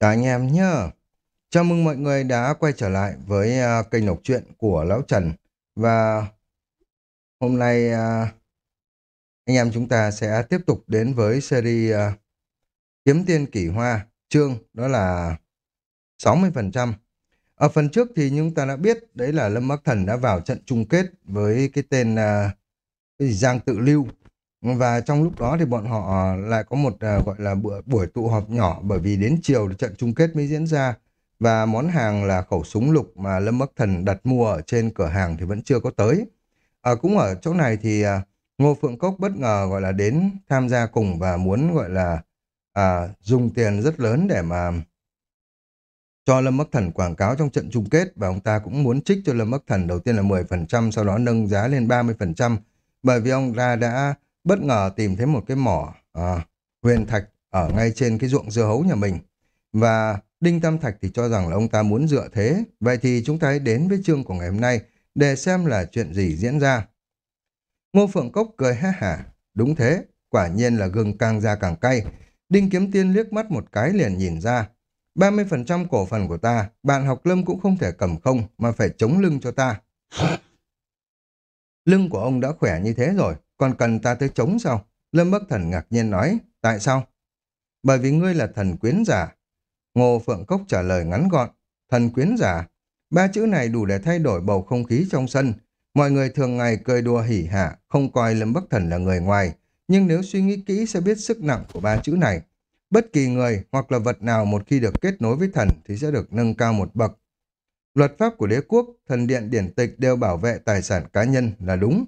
Chào anh em nhé. Chào mừng mọi người đã quay trở lại với uh, kênh đọc truyện của Lão Trần. Và hôm nay uh, anh em chúng ta sẽ tiếp tục đến với series uh, Kiếm Tiên Kỷ Hoa, chương đó là 60%. Ở phần trước thì chúng ta đã biết đấy là Lâm Bắc Thần đã vào trận chung kết với cái tên uh, cái gì Giang Tự Lưu. Và trong lúc đó thì bọn họ ờ, lại có một à, gọi là bữa, buổi tụ họp nhỏ bởi vì đến chiều thì trận chung kết mới diễn ra. Và món hàng là khẩu súng lục mà Lâm Bắc Thần đặt mua ở trên cửa hàng thì vẫn chưa có tới. À, cũng ở chỗ này thì à, Ngô Phượng Cốc bất ngờ gọi là đến tham gia cùng và muốn gọi là à, dùng tiền rất lớn để mà cho Lâm Bắc Thần quảng cáo trong trận chung kết và ông ta cũng muốn trích cho Lâm Bắc Thần đầu tiên là 10% sau đó nâng giá lên 30% bởi vì ông ta đã bất ngờ tìm thấy một cái mỏ à, huyền thạch ở ngay trên cái ruộng dưa hấu nhà mình. Và Đinh Tam Thạch thì cho rằng là ông ta muốn dựa thế. Vậy thì chúng ta hãy đến với chương của ngày hôm nay để xem là chuyện gì diễn ra. Ngô Phượng Cốc cười ha hả. Đúng thế, quả nhiên là gừng càng ra càng cay. Đinh Kiếm Tiên liếc mắt một cái liền nhìn ra. 30% cổ phần của ta, bạn học lâm cũng không thể cầm không mà phải chống lưng cho ta. Lưng của ông đã khỏe như thế rồi, còn cần ta tới chống sao? Lâm Bắc Thần ngạc nhiên nói, tại sao? Bởi vì ngươi là thần quyến giả. Ngô Phượng Cốc trả lời ngắn gọn, thần quyến giả. Ba chữ này đủ để thay đổi bầu không khí trong sân. Mọi người thường ngày cười đùa hỉ hạ, không coi Lâm Bắc Thần là người ngoài. Nhưng nếu suy nghĩ kỹ sẽ biết sức nặng của ba chữ này. Bất kỳ người hoặc là vật nào một khi được kết nối với thần thì sẽ được nâng cao một bậc. Luật pháp của đế quốc, thần điện điển tịch đều bảo vệ tài sản cá nhân là đúng.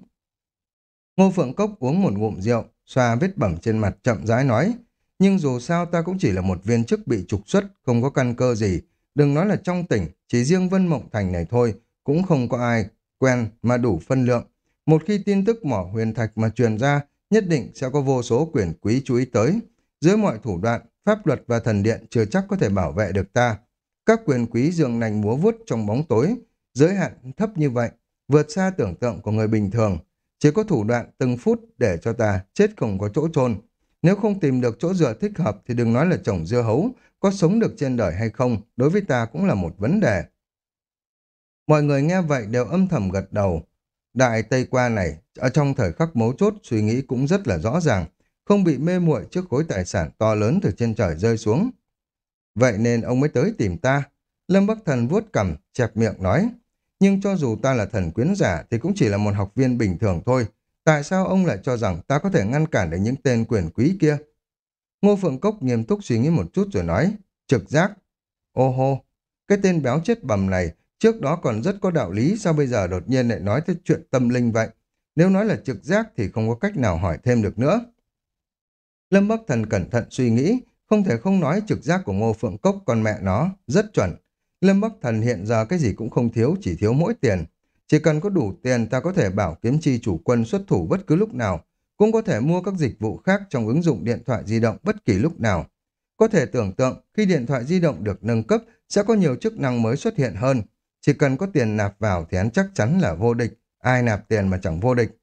Ngô Phượng Cốc uống một ngụm rượu, xoa vết bẩm trên mặt chậm rãi nói. Nhưng dù sao ta cũng chỉ là một viên chức bị trục xuất, không có căn cơ gì. Đừng nói là trong tỉnh, chỉ riêng Vân Mộng Thành này thôi, cũng không có ai quen mà đủ phân lượng. Một khi tin tức mỏ huyền thạch mà truyền ra, nhất định sẽ có vô số quyền quý chú ý tới. Dưới mọi thủ đoạn, pháp luật và thần điện chưa chắc có thể bảo vệ được ta. Các quyền quý dường nành múa vuốt trong bóng tối, giới hạn thấp như vậy, vượt xa tưởng tượng của người bình thường. Chỉ có thủ đoạn từng phút để cho ta chết không có chỗ chôn Nếu không tìm được chỗ dựa thích hợp thì đừng nói là trồng dưa hấu, có sống được trên đời hay không, đối với ta cũng là một vấn đề. Mọi người nghe vậy đều âm thầm gật đầu. Đại Tây Qua này, ở trong thời khắc mấu chốt suy nghĩ cũng rất là rõ ràng, không bị mê muội trước khối tài sản to lớn từ trên trời rơi xuống. Vậy nên ông mới tới tìm ta. Lâm Bắc Thần vuốt cằm, chẹp miệng nói. Nhưng cho dù ta là thần quyến giả thì cũng chỉ là một học viên bình thường thôi. Tại sao ông lại cho rằng ta có thể ngăn cản được những tên quyền quý kia? Ngô Phượng Cốc nghiêm túc suy nghĩ một chút rồi nói. Trực giác. Ô hô, cái tên béo chết bầm này trước đó còn rất có đạo lý sao bây giờ đột nhiên lại nói tới chuyện tâm linh vậy? Nếu nói là trực giác thì không có cách nào hỏi thêm được nữa. Lâm Bắc Thần cẩn thận suy nghĩ, không thể không nói trực giác của Ngô Phượng Cốc con mẹ nó, rất chuẩn. Lâm Bắc Thần hiện giờ cái gì cũng không thiếu, chỉ thiếu mỗi tiền. Chỉ cần có đủ tiền ta có thể bảo kiếm chi chủ quân xuất thủ bất cứ lúc nào, cũng có thể mua các dịch vụ khác trong ứng dụng điện thoại di động bất kỳ lúc nào. Có thể tưởng tượng khi điện thoại di động được nâng cấp sẽ có nhiều chức năng mới xuất hiện hơn. Chỉ cần có tiền nạp vào thì hắn chắc chắn là vô địch, ai nạp tiền mà chẳng vô địch.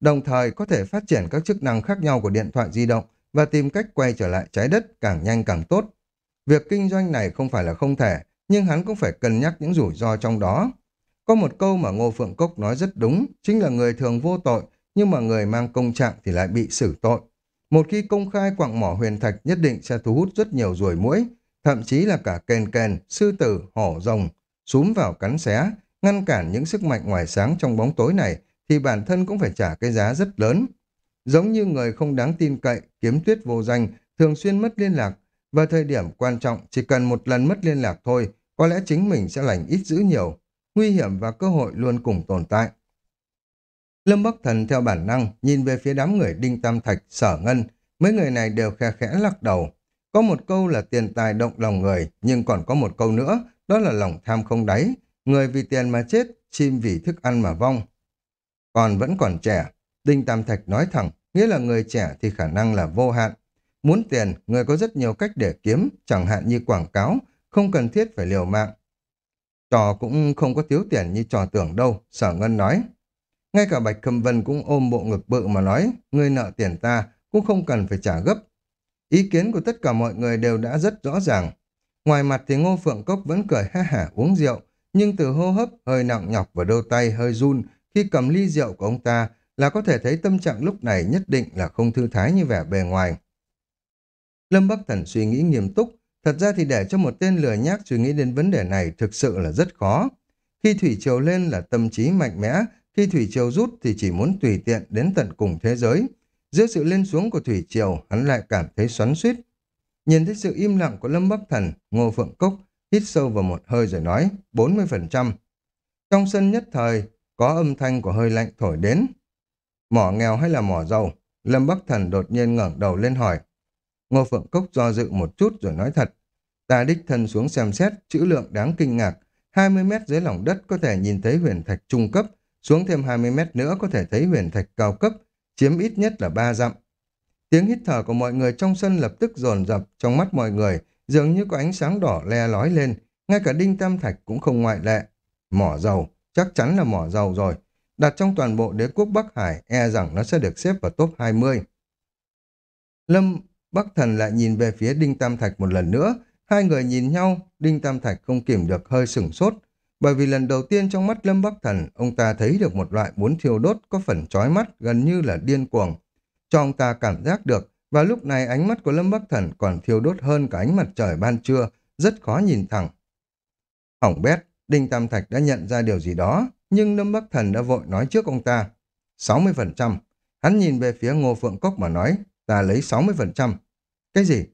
Đồng thời có thể phát triển các chức năng khác nhau của điện thoại di động và tìm cách quay trở lại trái đất càng nhanh càng tốt. Việc kinh doanh này không phải là không thể, nhưng hắn cũng phải cân nhắc những rủi ro trong đó. Có một câu mà Ngô Phượng Cốc nói rất đúng, chính là người thường vô tội, nhưng mà người mang công trạng thì lại bị xử tội. Một khi công khai quặng mỏ huyền thạch nhất định sẽ thu hút rất nhiều ruồi muỗi, thậm chí là cả kền kền, sư tử, hổ rồng, súm vào cắn xé, ngăn cản những sức mạnh ngoài sáng trong bóng tối này, thì bản thân cũng phải trả cái giá rất lớn. Giống như người không đáng tin cậy, kiếm tuyết vô danh, thường xuyên mất liên lạc, và thời điểm quan trọng chỉ cần một lần mất liên lạc thôi, có lẽ chính mình sẽ lành ít dữ nhiều. Nguy hiểm và cơ hội luôn cùng tồn tại. Lâm Bắc Thần theo bản năng nhìn về phía đám người Đinh Tam Thạch, Sở Ngân, mấy người này đều khe khẽ lắc đầu. Có một câu là tiền tài động lòng người, nhưng còn có một câu nữa, đó là lòng tham không đáy. Người vì tiền mà chết, chim vì thức ăn mà vong. Còn vẫn còn trẻ, Đinh Tam Thạch nói thẳng, nghĩa là người trẻ thì khả năng là vô hạn. Muốn tiền, người có rất nhiều cách để kiếm, chẳng hạn như quảng cáo, không cần thiết phải liều mạng. Trò cũng không có thiếu tiền như trò tưởng đâu, sở ngân nói. Ngay cả Bạch Khâm Vân cũng ôm bộ ngực bự mà nói, người nợ tiền ta cũng không cần phải trả gấp. Ý kiến của tất cả mọi người đều đã rất rõ ràng. Ngoài mặt thì Ngô Phượng Cốc vẫn cười ha hả uống rượu, nhưng từ hô hấp hơi nặng nhọc và đôi tay hơi run khi cầm ly rượu của ông ta là có thể thấy tâm trạng lúc này nhất định là không thư thái như vẻ bề ngoài. Lâm Bắc Thần suy nghĩ nghiêm túc, thật ra thì để cho một tên lừa nhác suy nghĩ đến vấn đề này thực sự là rất khó. Khi thủy triều lên là tâm trí mạnh mẽ, khi thủy triều rút thì chỉ muốn tùy tiện đến tận cùng thế giới. Giữa sự lên xuống của thủy triều, hắn lại cảm thấy xoắn suýt. Nhìn thấy sự im lặng của Lâm Bắc Thần, Ngô Phượng Cốc hít sâu vào một hơi rồi nói 40%. Trong sân nhất thời, có âm thanh của hơi lạnh thổi đến. Mỏ nghèo hay là mỏ giàu? Lâm Bắc Thần đột nhiên ngẩng đầu lên hỏi. Ngô Phượng Cốc do dự một chút rồi nói thật. Ta đích thân xuống xem xét, chữ lượng đáng kinh ngạc. 20 mét dưới lòng đất có thể nhìn thấy huyền thạch trung cấp, xuống thêm 20 mét nữa có thể thấy huyền thạch cao cấp, chiếm ít nhất là 3 dặm. Tiếng hít thở của mọi người trong sân lập tức dồn dập trong mắt mọi người, dường như có ánh sáng đỏ le lói lên, ngay cả đinh tam thạch cũng không ngoại lệ. Mỏ dầu, chắc chắn là mỏ dầu rồi. Đặt trong toàn bộ đế quốc Bắc Hải, e rằng nó sẽ được xếp vào top 20. Lâm Bắc Thần lại nhìn về phía Đinh Tam Thạch một lần nữa. Hai người nhìn nhau, Đinh Tam Thạch không kiểm được hơi sửng sốt. Bởi vì lần đầu tiên trong mắt Lâm Bắc Thần, ông ta thấy được một loại muốn thiêu đốt có phần chói mắt gần như là điên cuồng. Cho ông ta cảm giác được, và lúc này ánh mắt của Lâm Bắc Thần còn thiêu đốt hơn cả ánh mặt trời ban trưa, rất khó nhìn thẳng. Hỏng bét, Đinh Tam Thạch đã nhận ra điều gì đó, nhưng Lâm Bắc Thần đã vội nói trước ông ta. 60%. Hắn nhìn về phía Ngô Phượng Cốc mà nói, ta lấy 60%. Cái gì?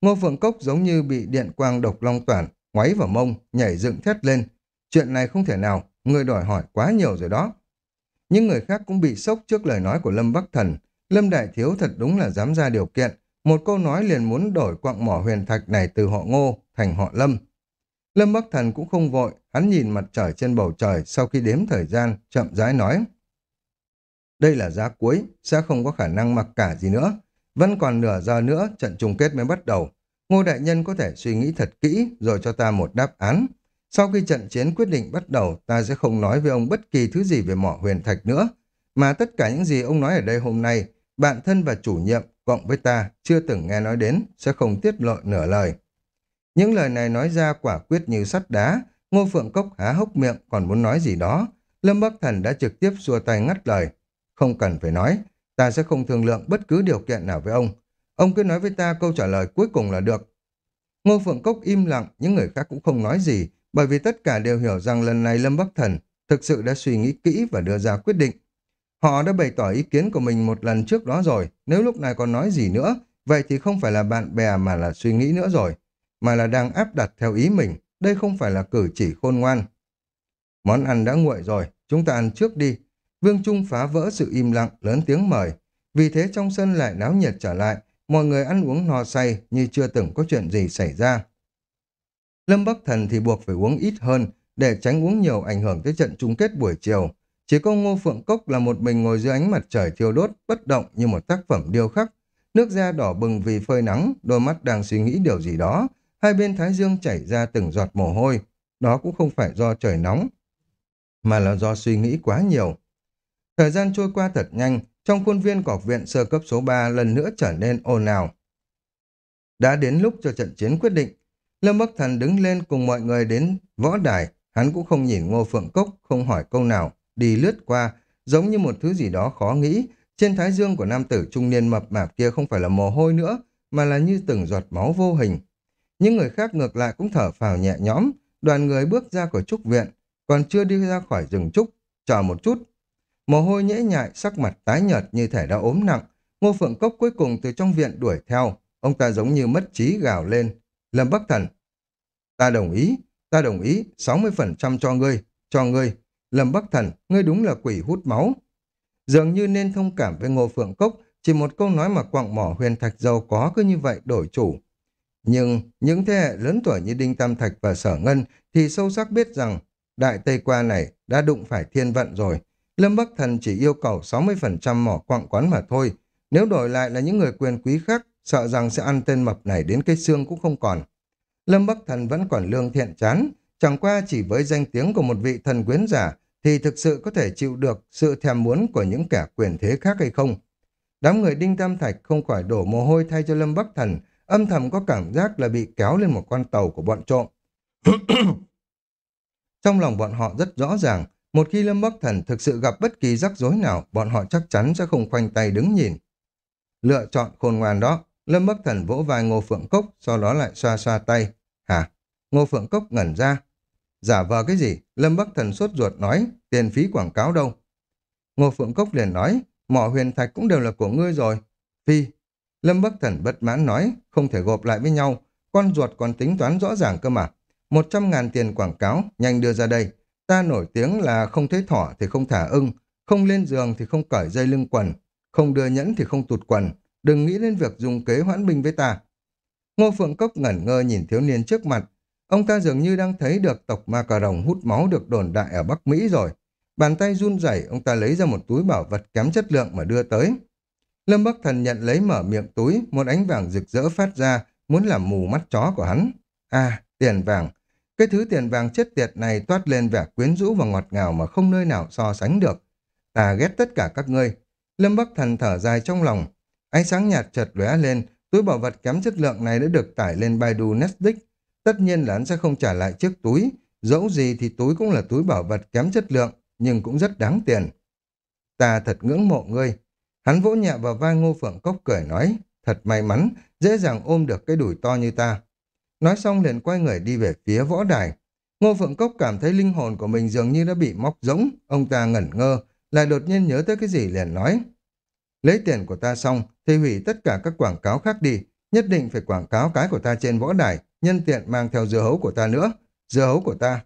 Ngô Phượng Cốc giống như bị điện quang độc long toàn, ngoáy vào mông, nhảy dựng thét lên. Chuyện này không thể nào, người đòi hỏi quá nhiều rồi đó. Những người khác cũng bị sốc trước lời nói của Lâm Bắc Thần. Lâm Đại Thiếu thật đúng là dám ra điều kiện. Một câu nói liền muốn đổi quặng mỏ huyền thạch này từ họ Ngô thành họ Lâm. Lâm Bắc Thần cũng không vội, hắn nhìn mặt trời trên bầu trời sau khi đếm thời gian, chậm rãi nói. Đây là giá cuối, sẽ không có khả năng mặc cả gì nữa. Vẫn còn nửa giờ nữa, trận chung kết mới bắt đầu. Ngô Đại Nhân có thể suy nghĩ thật kỹ rồi cho ta một đáp án. Sau khi trận chiến quyết định bắt đầu, ta sẽ không nói với ông bất kỳ thứ gì về mỏ huyền thạch nữa. Mà tất cả những gì ông nói ở đây hôm nay, bạn thân và chủ nhiệm cộng với ta chưa từng nghe nói đến, sẽ không tiết lộ nửa lời. Những lời này nói ra quả quyết như sắt đá, Ngô Phượng Cốc há hốc miệng còn muốn nói gì đó. Lâm Bắc Thần đã trực tiếp xua tay ngắt lời. Không cần phải nói, ta sẽ không thương lượng bất cứ điều kiện nào với ông. Ông cứ nói với ta câu trả lời cuối cùng là được. Ngô Phượng Cốc im lặng, những người khác cũng không nói gì, bởi vì tất cả đều hiểu rằng lần này Lâm Bắc Thần thực sự đã suy nghĩ kỹ và đưa ra quyết định. Họ đã bày tỏ ý kiến của mình một lần trước đó rồi, nếu lúc này còn nói gì nữa, vậy thì không phải là bạn bè mà là suy nghĩ nữa rồi, mà là đang áp đặt theo ý mình, đây không phải là cử chỉ khôn ngoan. Món ăn đã nguội rồi, chúng ta ăn trước đi. Vương Trung phá vỡ sự im lặng, lớn tiếng mời. Vì thế trong sân lại náo nhiệt trở lại, mọi người ăn uống no say như chưa từng có chuyện gì xảy ra. Lâm Bắc Thần thì buộc phải uống ít hơn để tránh uống nhiều ảnh hưởng tới trận chung kết buổi chiều. Chỉ có Ngô Phượng Cốc là một mình ngồi dưới ánh mặt trời thiêu đốt, bất động như một tác phẩm điêu khắc. Nước da đỏ bừng vì phơi nắng, đôi mắt đang suy nghĩ điều gì đó. Hai bên thái dương chảy ra từng giọt mồ hôi. Đó cũng không phải do trời nóng, mà là do suy nghĩ quá nhiều. Thời gian trôi qua thật nhanh, trong khuôn viên của học viện sơ cấp số 3 lần nữa trở nên ồn ào. Đã đến lúc cho trận chiến quyết định, Lâm Bắc Thần đứng lên cùng mọi người đến võ đài, hắn cũng không nhìn Ngô Phượng Cốc, không hỏi câu nào, đi lướt qua, giống như một thứ gì đó khó nghĩ. Trên thái dương của nam tử trung niên mập mạp kia không phải là mồ hôi nữa, mà là như từng giọt máu vô hình. Những người khác ngược lại cũng thở phào nhẹ nhõm, đoàn người bước ra khỏi trúc viện, còn chưa đi ra khỏi rừng trúc, chờ một chút. Mồ hôi nhễ nhại, sắc mặt tái nhợt như thể đã ốm nặng, Ngô Phượng Cốc cuối cùng từ trong viện đuổi theo, ông ta giống như mất trí gào lên. Lâm Bắc Thần, ta đồng ý, ta đồng ý, 60% cho ngươi, cho ngươi. Lâm Bắc Thần, ngươi đúng là quỷ hút máu. Dường như nên thông cảm với Ngô Phượng Cốc, chỉ một câu nói mà quặng mỏ huyền thạch giàu có cứ như vậy đổi chủ. Nhưng những thế hệ lớn tuổi như Đinh Tam Thạch và Sở Ngân thì sâu sắc biết rằng Đại Tây Qua này đã đụng phải thiên vận rồi. Lâm Bắc Thần chỉ yêu cầu 60% mỏ quặng quán mà thôi. Nếu đổi lại là những người quyền quý khác, sợ rằng sẽ ăn tên mập này đến cây xương cũng không còn. Lâm Bắc Thần vẫn còn lương thiện chán, chẳng qua chỉ với danh tiếng của một vị thần quyến giả thì thực sự có thể chịu được sự thèm muốn của những kẻ quyền thế khác hay không. Đám người Đinh Tam Thạch không khỏi đổ mồ hôi thay cho Lâm Bắc Thần, âm thầm có cảm giác là bị kéo lên một con tàu của bọn trộm. Trong lòng bọn họ rất rõ ràng, một khi Lâm Bắc Thần thực sự gặp bất kỳ rắc rối nào, bọn họ chắc chắn sẽ không khoanh tay đứng nhìn. Lựa chọn khôn ngoan đó, Lâm Bắc Thần vỗ vai Ngô Phượng Cốc, sau đó lại xoa xoa tay. Hả? Ngô Phượng Cốc ngẩn ra. Giả vờ cái gì? Lâm Bắc Thần sốt ruột nói, tiền phí quảng cáo đâu? Ngô Phượng Cốc liền nói, mỏ huyền thạch cũng đều là của ngươi rồi. Phi. Lâm Bắc Thần bất mãn nói, không thể gộp lại với nhau, con ruột còn tính toán rõ ràng cơ mà. Một trăm ngàn tiền quảng cáo, nhanh đưa ra đây. Ta nổi tiếng là không thấy thỏ thì không thả ưng, không lên giường thì không cởi dây lưng quần, không đưa nhẫn thì không tụt quần. Đừng nghĩ đến việc dùng kế hoãn binh với ta. Ngô Phượng Cốc ngẩn ngơ nhìn thiếu niên trước mặt. Ông ta dường như đang thấy được tộc ma cà rồng hút máu được đồn đại ở Bắc Mỹ rồi. Bàn tay run rẩy, ông ta lấy ra một túi bảo vật kém chất lượng mà đưa tới. Lâm Bắc Thần nhận lấy mở miệng túi, một ánh vàng rực rỡ phát ra, muốn làm mù mắt chó của hắn. À, tiền vàng. Cái thứ tiền vàng chết tiệt này toát lên vẻ quyến rũ và ngọt ngào mà không nơi nào so sánh được. Ta ghét tất cả các ngươi. Lâm Bắc Thần thở dài trong lòng. Ánh sáng nhạt chợt lóe lên, túi bảo vật kém chất lượng này đã được tải lên Baidu Netflix. Tất nhiên là hắn sẽ không trả lại chiếc túi. Dẫu gì thì túi cũng là túi bảo vật kém chất lượng, nhưng cũng rất đáng tiền. Ta thật ngưỡng mộ ngươi. Hắn vỗ nhẹ vào vai Ngô Phượng Cốc cười nói, thật may mắn, dễ dàng ôm được cái đùi to như ta. Nói xong liền quay người đi về phía võ đài. Ngô Phượng Cốc cảm thấy linh hồn của mình dường như đã bị móc rỗng ông ta ngẩn ngơ, lại đột nhiên nhớ tới cái gì liền nói. Lấy tiền của ta xong thì hủy tất cả các quảng cáo khác đi, nhất định phải quảng cáo cái của ta trên võ đài, nhân tiện mang theo dưa hấu của ta nữa, dưa hấu của ta.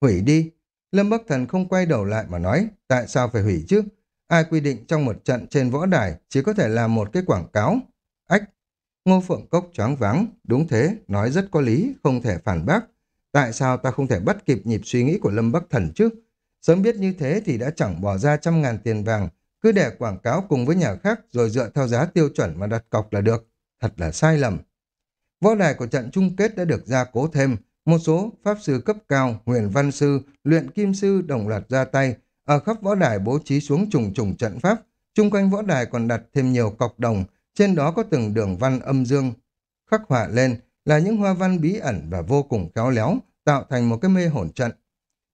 Hủy đi. Lâm Bắc Thần không quay đầu lại mà nói, tại sao phải hủy chứ? Ai quy định trong một trận trên võ đài chỉ có thể làm một cái quảng cáo? Ách! Ngô Phượng Cốc choáng váng, đúng thế, nói rất có lý, không thể phản bác. Tại sao ta không thể bắt kịp nhịp suy nghĩ của Lâm Bắc Thần chứ? Sớm biết như thế thì đã chẳng bỏ ra trăm ngàn tiền vàng, cứ để quảng cáo cùng với nhà khác rồi dựa theo giá tiêu chuẩn mà đặt cọc là được. Thật là sai lầm. Võ đài của trận chung kết đã được gia cố thêm, một số pháp sư cấp cao, huyền văn sư, luyện kim sư đồng loạt ra tay, ở khắp võ đài bố trí xuống trùng trùng trận pháp, chung quanh võ đài còn đặt thêm nhiều cọc đồng, trên đó có từng đường văn âm dương. Khắc họa lên là những hoa văn bí ẩn và vô cùng khéo léo, tạo thành một cái mê hồn trận.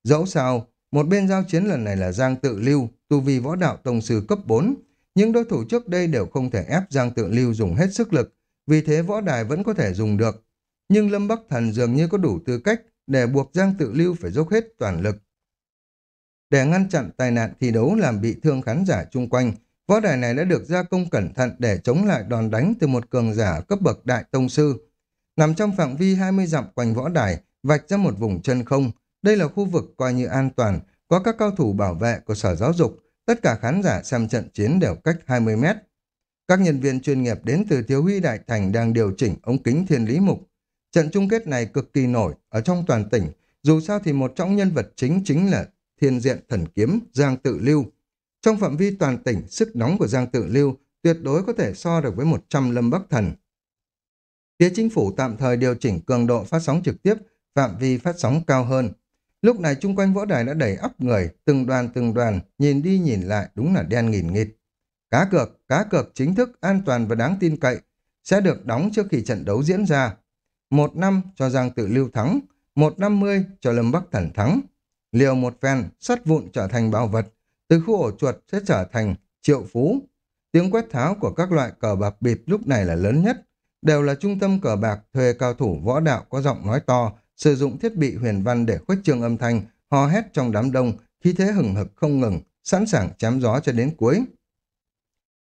Dẫu sao, một bên giao chiến lần này là Giang Tự Lưu, tu vi võ đạo tông sư cấp 4. Những đối thủ trước đây đều không thể ép Giang Tự Lưu dùng hết sức lực, vì thế võ đài vẫn có thể dùng được. Nhưng Lâm Bắc Thần dường như có đủ tư cách để buộc Giang Tự Lưu phải dốc hết toàn lực. Để ngăn chặn tai nạn thi đấu làm bị thương khán giả chung quanh, võ đài này đã được gia công cẩn thận để chống lại đòn đánh từ một cường giả cấp bậc đại tông sư. Nằm trong phạm vi 20 dặm quanh võ đài, vạch ra một vùng chân không. Đây là khu vực coi như an toàn, có các cao thủ bảo vệ của sở giáo dục, tất cả khán giả xem trận chiến đều cách 20 mét. Các nhân viên chuyên nghiệp đến từ Thiếu Huy Đại Thành đang điều chỉnh ống kính thiên lý mục. Trận chung kết này cực kỳ nổi ở trong toàn tỉnh, dù sao thì một trong nhân vật chính chính là thiên diện thần kiếm Giang Tự Lưu. Trong phạm vi toàn tỉnh, sức nóng của Giang Tự Lưu tuyệt đối có thể so được với 100 lâm bắc thần. Phía chính phủ tạm thời điều chỉnh cường độ phát sóng trực tiếp, phạm vi phát sóng cao hơn. Lúc này chung quanh võ đài đã đầy ắp người, từng đoàn từng đoàn, nhìn đi nhìn lại đúng là đen nghìn nghịt. Cá cược, cá cược chính thức, an toàn và đáng tin cậy, sẽ được đóng trước khi trận đấu diễn ra. Một năm cho Giang Tự Lưu thắng, một năm mươi cho Lâm Bắc Thần thắng. Liều một phen, sắt vụn trở thành bảo vật, từ khu ổ chuột sẽ trở thành triệu phú. Tiếng quét tháo của các loại cờ bạc bịp lúc này là lớn nhất, đều là trung tâm cờ bạc thuê cao thủ võ đạo có giọng nói to, sử dụng thiết bị huyền văn để khuếch trương âm thanh, hò hét trong đám đông, khí thế hừng hực không ngừng, sẵn sàng chém gió cho đến cuối.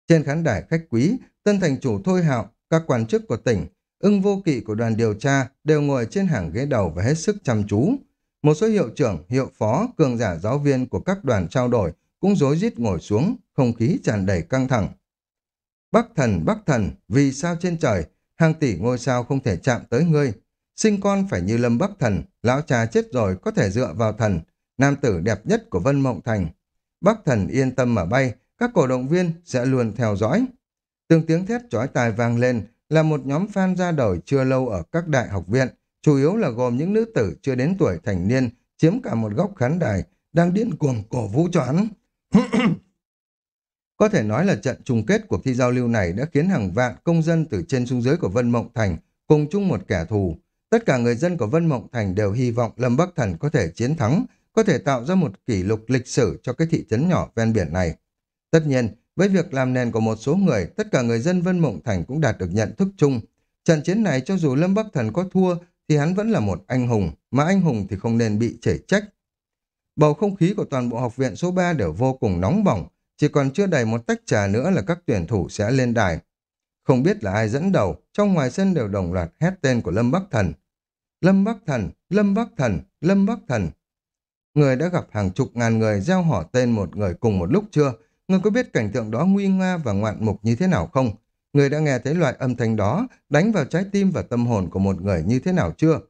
Trên khán đài khách quý, tân thành chủ Thôi Hạo, các quan chức của tỉnh, ưng vô kỵ của đoàn điều tra đều ngồi trên hàng ghế đầu và hết sức chăm chú. Một số hiệu trưởng, hiệu phó, cường giả giáo viên của các đoàn trao đổi cũng rối rít ngồi xuống, không khí tràn đầy căng thẳng. Bắc thần, Bắc thần, vì sao trên trời, hàng tỷ ngôi sao không thể chạm tới ngươi, Sinh con phải như lâm bắc thần, lão cha chết rồi có thể dựa vào thần, nam tử đẹp nhất của Vân Mộng Thành. Bắc thần yên tâm mà bay, các cổ động viên sẽ luôn theo dõi. Từng tiếng thét chói tai vang lên là một nhóm fan ra đời chưa lâu ở các đại học viện, chủ yếu là gồm những nữ tử chưa đến tuổi thành niên, chiếm cả một góc khán đài, đang điên cuồng cổ vũ cho hắn. Có thể nói là trận chung kết cuộc thi giao lưu này đã khiến hàng vạn công dân từ trên xuống dưới của Vân Mộng Thành cùng chung một kẻ thù. Tất cả người dân của Vân Mộng Thành đều hy vọng Lâm Bắc Thần có thể chiến thắng, có thể tạo ra một kỷ lục lịch sử cho cái thị trấn nhỏ ven biển này. Tất nhiên, với việc làm nền của một số người, tất cả người dân Vân Mộng Thành cũng đạt được nhận thức chung. Trận chiến này cho dù Lâm Bắc Thần có thua thì hắn vẫn là một anh hùng, mà anh hùng thì không nên bị chảy trách. Bầu không khí của toàn bộ học viện số 3 đều vô cùng nóng bỏng, chỉ còn chưa đầy một tách trà nữa là các tuyển thủ sẽ lên đài. Không biết là ai dẫn đầu, trong ngoài sân đều đồng loạt hét tên của Lâm Bắc Thần. Lâm Bắc Thần, Lâm Bắc Thần, Lâm Bắc Thần. Người đã gặp hàng chục ngàn người gieo họ tên một người cùng một lúc chưa? Người có biết cảnh tượng đó nguy nga và ngoạn mục như thế nào không? Người đã nghe thấy loại âm thanh đó đánh vào trái tim và tâm hồn của một người như thế nào chưa?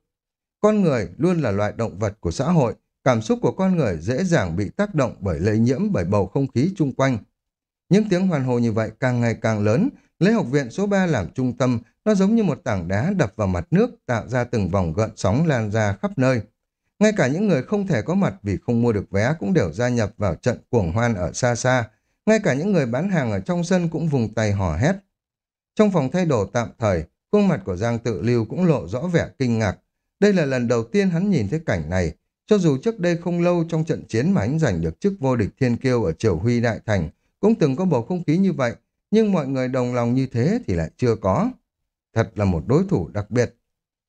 Con người luôn là loại động vật của xã hội, cảm xúc của con người dễ dàng bị tác động bởi lây nhiễm bởi bầu không khí chung quanh. Những tiếng hoàn hồ như vậy càng ngày càng lớn, lấy học viện số 3 làm trung tâm, nó giống như một tảng đá đập vào mặt nước tạo ra từng vòng gợn sóng lan ra khắp nơi. Ngay cả những người không thể có mặt vì không mua được vé cũng đều gia nhập vào trận cuồng hoan ở xa xa. Ngay cả những người bán hàng ở trong sân cũng vùng tay hò hét. Trong phòng thay đồ tạm thời, khuôn mặt của Giang Tự Lưu cũng lộ rõ vẻ kinh ngạc. Đây là lần đầu tiên hắn nhìn thấy cảnh này. Cho dù trước đây không lâu trong trận chiến mà anh giành được chức vô địch thiên kiêu ở Triều Huy Đại Thành, cũng từng có bầu không khí như vậy, nhưng mọi người đồng lòng như thế thì lại chưa có. Thật là một đối thủ đặc biệt.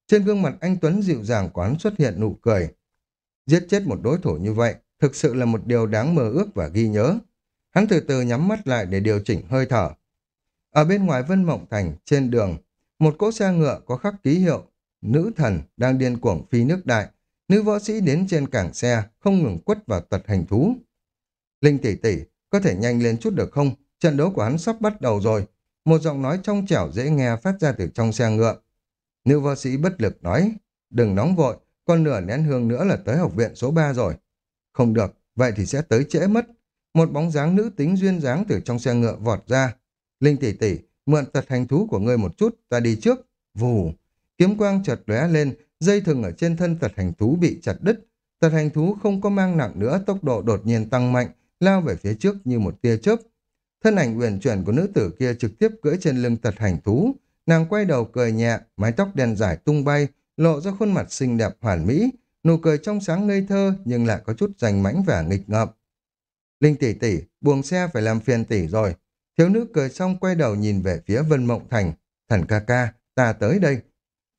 Trên gương mặt anh Tuấn dịu dàng quán xuất hiện nụ cười. Giết chết một đối thủ như vậy, thực sự là một điều đáng mơ ước và ghi nhớ. Hắn từ từ nhắm mắt lại để điều chỉnh hơi thở. Ở bên ngoài Vân Mộng Thành, trên đường, một cỗ xe ngựa có khắc ký hiệu Nữ thần đang điên cuồng phi nước đại. Nữ võ sĩ đến trên cảng xe, không ngừng quất vào tật hành thú. Linh tỷ tỷ, có thể nhanh lên chút được không? Trận đấu của hắn sắp bắt đầu rồi. Một giọng nói trong trẻo dễ nghe phát ra từ trong xe ngựa. Nữ võ sĩ bất lực nói, đừng nóng vội, còn nửa nén hương nữa là tới học viện số 3 rồi. Không được, vậy thì sẽ tới trễ mất. Một bóng dáng nữ tính duyên dáng từ trong xe ngựa vọt ra. Linh tỷ tỷ, mượn tật hành thú của ngươi một chút, ta đi trước. Vù, kiếm quang chợt lóe lên, dây thừng ở trên thân tật hành thú bị chặt đứt. Tật hành thú không có mang nặng nữa, tốc độ đột nhiên tăng mạnh, lao về phía trước như một tia chớp. Thân ảnh uyển chuyển của nữ tử kia trực tiếp cưỡi trên lưng tật hành thú. Nàng quay đầu cười nhẹ, mái tóc đen dài tung bay, lộ ra khuôn mặt xinh đẹp hoàn mỹ, nụ cười trong sáng ngây thơ nhưng lại có chút rành mãnh và nghịch ngợm. Linh tỷ tỷ, buồng xe phải làm phiền tỷ rồi. Thiếu nữ cười xong quay đầu nhìn về phía Vân Mộng Thành. Thần ca ca, ta tới đây.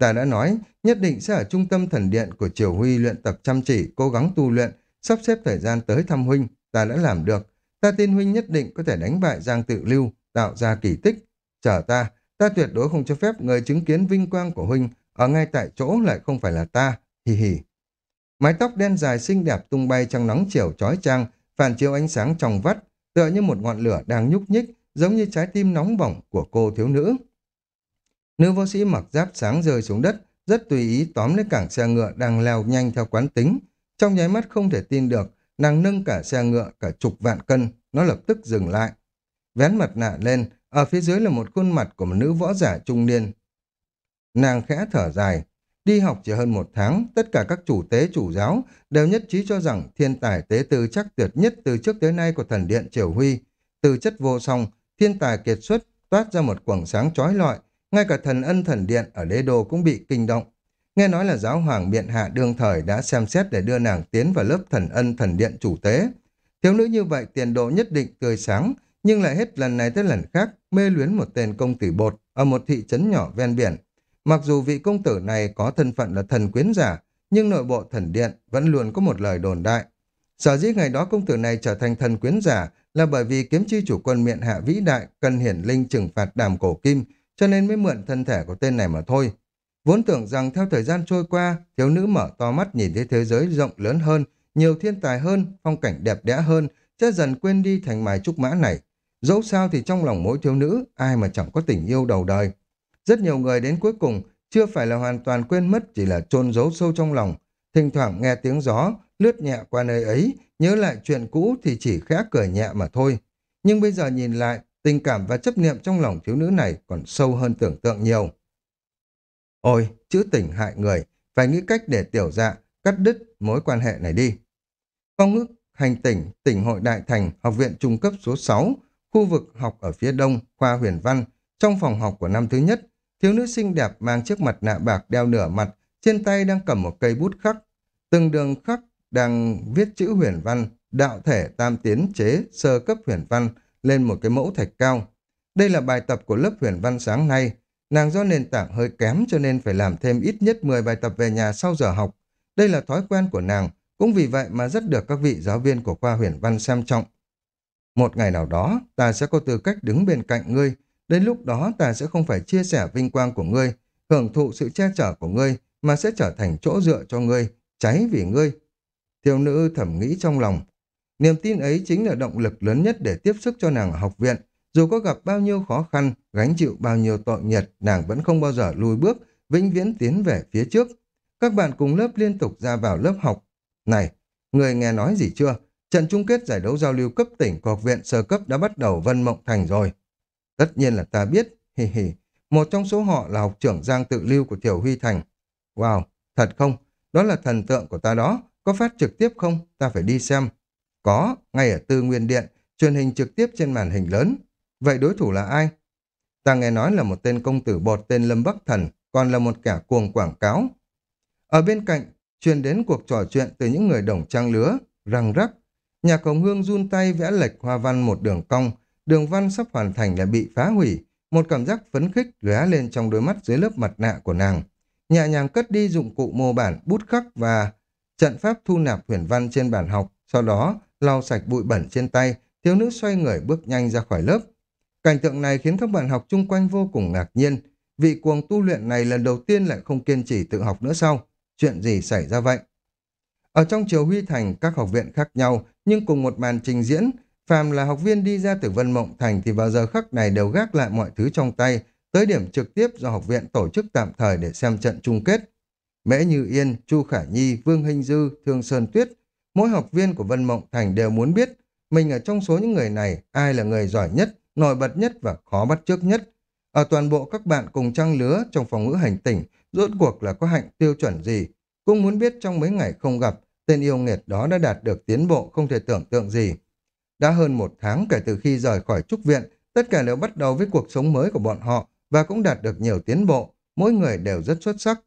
Ta đã nói, nhất định sẽ ở trung tâm thần điện của Triều Huy luyện tập chăm chỉ, cố gắng tu luyện, sắp xếp thời gian tới thăm huynh. Ta đã làm được. Ta tin huynh nhất định có thể đánh bại Giang Tự Lưu, tạo ra kỳ tích. Chờ ta, ta tuyệt đối không cho phép người chứng kiến vinh quang của huynh ở ngay tại chỗ lại không phải là ta. Hì hì. Mái tóc đen dài xinh đẹp tung bay trong nắng chiều chói chang, phản chiếu ánh sáng trong vắt, tựa như một ngọn lửa đang nhúc nhích, giống như trái tim nóng bỏng của cô thiếu nữ. Nữ võ sĩ mặc giáp sáng rơi xuống đất, rất tùy ý tóm lấy cảng xe ngựa đang leo nhanh theo quán tính. Trong nháy mắt không thể tin được, nàng nâng cả xe ngựa cả chục vạn cân, nó lập tức dừng lại. Vén mặt nạ lên, ở phía dưới là một khuôn mặt của một nữ võ giả trung niên. Nàng khẽ thở dài, đi học chỉ hơn một tháng, tất cả các chủ tế chủ giáo đều nhất trí cho rằng thiên tài tế tư chắc tuyệt nhất từ trước tới nay của thần điện Triều Huy. Từ chất vô song, thiên tài kiệt xuất, toát ra một quầng sáng chói lọi, ngay cả thần ân thần điện ở đế đô cũng bị kinh động. Nghe nói là giáo hoàng biện hạ đương thời đã xem xét để đưa nàng tiến vào lớp thần ân thần điện chủ tế. Thiếu nữ như vậy tiền độ nhất định tươi sáng, nhưng lại hết lần này tới lần khác mê luyến một tên công tử bột ở một thị trấn nhỏ ven biển. Mặc dù vị công tử này có thân phận là thần quyến giả, nhưng nội bộ thần điện vẫn luôn có một lời đồn đại. Sở dĩ ngày đó công tử này trở thành thần quyến giả là bởi vì kiếm chi chủ quân miện hạ vĩ đại cần hiển linh trừng phạt đàm cổ kim, cho nên mới mượn thân thể của tên này mà thôi. Vốn tưởng rằng theo thời gian trôi qua, thiếu nữ mở to mắt nhìn thấy thế giới rộng lớn hơn, nhiều thiên tài hơn, phong cảnh đẹp đẽ hơn, sẽ dần quên đi thành mài trúc mã này. Dẫu sao thì trong lòng mỗi thiếu nữ, ai mà chẳng có tình yêu đầu đời. Rất nhiều người đến cuối cùng chưa phải là hoàn toàn quên mất chỉ là trôn giấu sâu trong lòng. Thỉnh thoảng nghe tiếng gió, lướt nhẹ qua nơi ấy, nhớ lại chuyện cũ thì chỉ khẽ cười nhẹ mà thôi. Nhưng bây giờ nhìn lại, tình cảm và chấp niệm trong lòng thiếu nữ này còn sâu hơn tưởng tượng nhiều. Ôi, chữ tình hại người, phải nghĩ cách để tiểu dạ, cắt đứt mối quan hệ này đi. Phong ước hành tỉnh, tỉnh hội đại thành, học viện trung cấp số 6, khu vực học ở phía đông, khoa huyền văn, trong phòng học của năm thứ nhất, thiếu nữ xinh đẹp mang chiếc mặt nạ bạc đeo nửa mặt, trên tay đang cầm một cây bút khắc. Từng đường khắc đang viết chữ huyền văn, đạo thể tam tiến chế sơ cấp huyền văn lên một cái mẫu thạch cao. Đây là bài tập của lớp huyền văn sáng nay. Nàng do nền tảng hơi kém cho nên phải làm thêm ít nhất 10 bài tập về nhà sau giờ học. Đây là thói quen của nàng, cũng vì vậy mà rất được các vị giáo viên của khoa huyền văn xem trọng. Một ngày nào đó, ta sẽ có tư cách đứng bên cạnh ngươi. Đến lúc đó ta sẽ không phải chia sẻ vinh quang của ngươi, hưởng thụ sự che chở của ngươi, mà sẽ trở thành chỗ dựa cho ngươi, cháy vì ngươi. Thiếu nữ thẩm nghĩ trong lòng. Niềm tin ấy chính là động lực lớn nhất để tiếp sức cho nàng ở học viện. Dù có gặp bao nhiêu khó khăn, gánh chịu bao nhiêu tội nghiệt, nàng vẫn không bao giờ lùi bước, vĩnh viễn tiến về phía trước. Các bạn cùng lớp liên tục ra vào lớp học. Này, người nghe nói gì chưa? Trận chung kết giải đấu giao lưu cấp tỉnh của học viện sơ cấp đã bắt đầu Vân Mộng Thành rồi. Tất nhiên là ta biết, hì hì. Một trong số họ là học trưởng Giang Tự Lưu của Tiểu Huy Thành. Wow, thật không? Đó là thần tượng của ta đó. Có phát trực tiếp không? Ta phải đi xem. Có, ngay ở Tư Nguyên Điện, truyền hình trực tiếp trên màn hình lớn. Vậy đối thủ là ai? Ta nghe nói là một tên công tử bột tên Lâm Bắc Thần, còn là một kẻ cuồng quảng cáo. Ở bên cạnh, truyền đến cuộc trò chuyện từ những người đồng trang lứa, răng rắc. Nhà cổng Hương run tay vẽ lệch hoa văn một đường cong, đường văn sắp hoàn thành lại bị phá hủy. Một cảm giác phấn khích lóe lên trong đôi mắt dưới lớp mặt nạ của nàng. Nhẹ nhàng cất đi dụng cụ mô bản, bút khắc và trận pháp thu nạp huyền văn trên bản học, sau đó lau sạch bụi bẩn trên tay, thiếu nữ xoay người bước nhanh ra khỏi lớp. Cảnh tượng này khiến các bạn học chung quanh vô cùng ngạc nhiên. Vị cuồng tu luyện này lần đầu tiên lại không kiên trì tự học nữa sau. Chuyện gì xảy ra vậy? Ở trong chiều Huy Thành, các học viện khác nhau, nhưng cùng một màn trình diễn, phàm là học viên đi ra từ Vân Mộng Thành thì vào giờ khắc này đều gác lại mọi thứ trong tay, tới điểm trực tiếp do học viện tổ chức tạm thời để xem trận chung kết. Mễ Như Yên, Chu Khả Nhi, Vương Hinh Dư, Thương Sơn Tuyết, mỗi học viên của Vân Mộng Thành đều muốn biết mình ở trong số những người này ai là người giỏi nhất, nổi bật nhất và khó bắt chước nhất. Ở toàn bộ các bạn cùng trang lứa trong phòng ngữ hành tỉnh, rốt cuộc là có hạnh tiêu chuẩn gì, cũng muốn biết trong mấy ngày không gặp, tên yêu nghiệt đó đã đạt được tiến bộ không thể tưởng tượng gì. Đã hơn một tháng kể từ khi rời khỏi trúc viện, tất cả đều bắt đầu với cuộc sống mới của bọn họ và cũng đạt được nhiều tiến bộ, mỗi người đều rất xuất sắc.